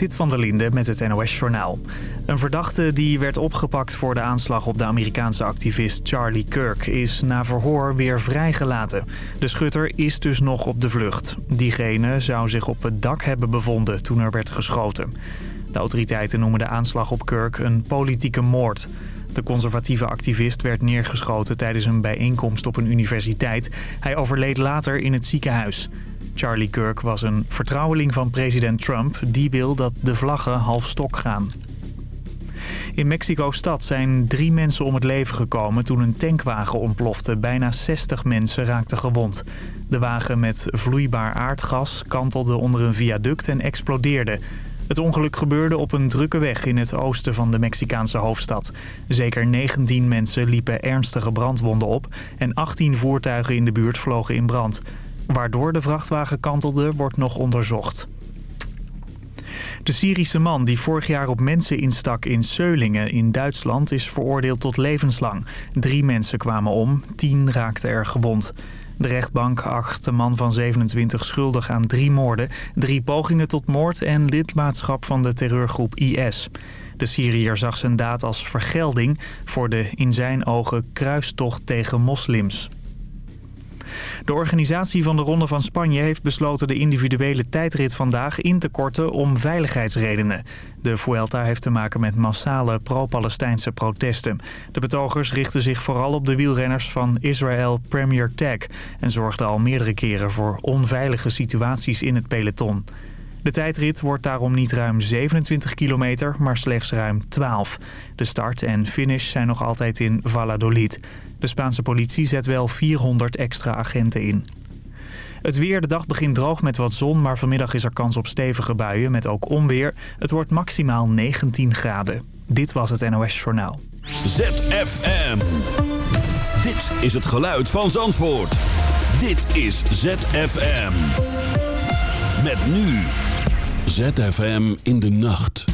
Zit van der Linde met het NOS-journaal. Een verdachte die werd opgepakt voor de aanslag op de Amerikaanse activist Charlie Kirk... is na verhoor weer vrijgelaten. De schutter is dus nog op de vlucht. Diegene zou zich op het dak hebben bevonden toen er werd geschoten. De autoriteiten noemen de aanslag op Kirk een politieke moord. De conservatieve activist werd neergeschoten tijdens een bijeenkomst op een universiteit. Hij overleed later in het ziekenhuis... Charlie Kirk was een vertrouweling van president Trump. Die wil dat de vlaggen half stok gaan. In Mexico-stad zijn drie mensen om het leven gekomen toen een tankwagen ontplofte. Bijna 60 mensen raakten gewond. De wagen met vloeibaar aardgas kantelde onder een viaduct en explodeerde. Het ongeluk gebeurde op een drukke weg in het oosten van de Mexicaanse hoofdstad. Zeker 19 mensen liepen ernstige brandwonden op en 18 voertuigen in de buurt vlogen in brand. Waardoor de vrachtwagen kantelde, wordt nog onderzocht. De Syrische man die vorig jaar op mensen instak in Seulingen in Duitsland is veroordeeld tot levenslang. Drie mensen kwamen om, tien raakten er gewond. De rechtbank acht de man van 27 schuldig aan drie moorden, drie pogingen tot moord en lidmaatschap van de terreurgroep IS. De Syriër zag zijn daad als vergelding voor de in zijn ogen kruistocht tegen moslims. De organisatie van de Ronde van Spanje heeft besloten de individuele tijdrit vandaag in te korten om veiligheidsredenen. De Vuelta heeft te maken met massale pro-Palestijnse protesten. De betogers richten zich vooral op de wielrenners van Israel Premier Tag... en zorgden al meerdere keren voor onveilige situaties in het peloton. De tijdrit wordt daarom niet ruim 27 kilometer, maar slechts ruim 12. De start en finish zijn nog altijd in Valladolid. De Spaanse politie zet wel 400 extra agenten in. Het weer, de dag begint droog met wat zon, maar vanmiddag is er kans op stevige buien met ook onweer. Het wordt maximaal 19 graden. Dit was het NOS Journaal. ZFM. Dit is het geluid van Zandvoort. Dit is ZFM. Met nu. ZFM in de nacht.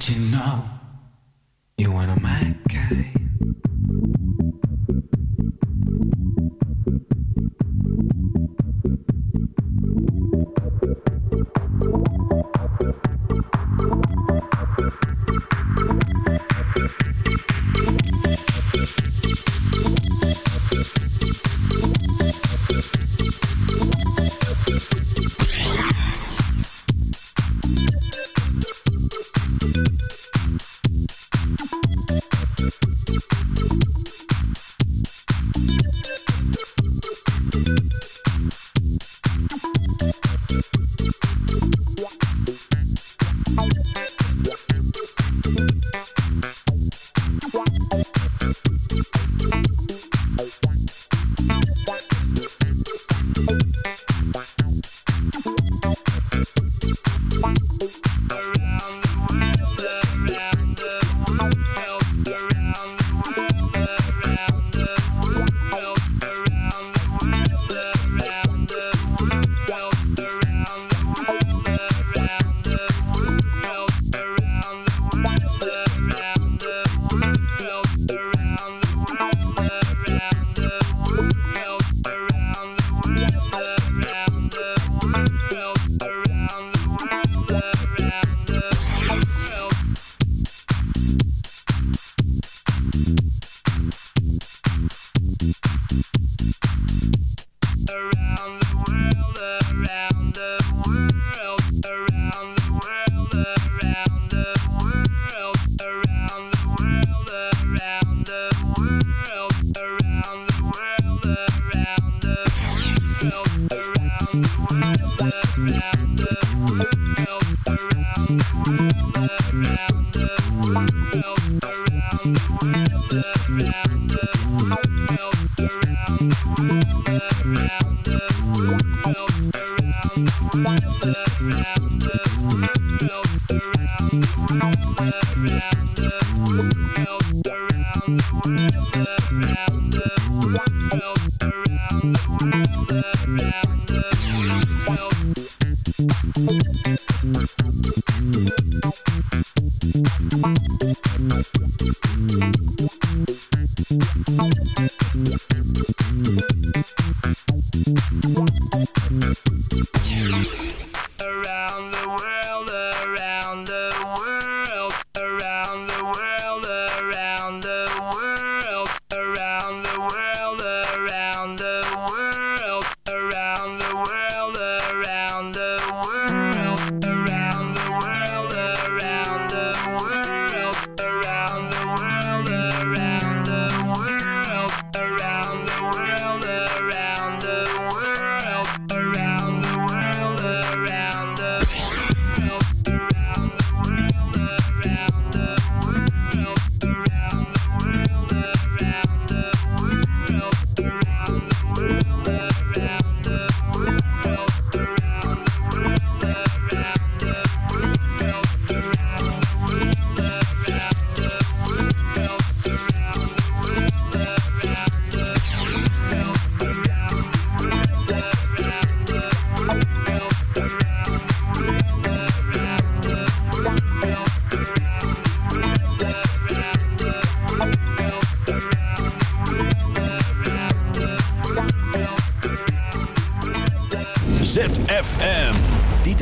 let you know you're one of my kind.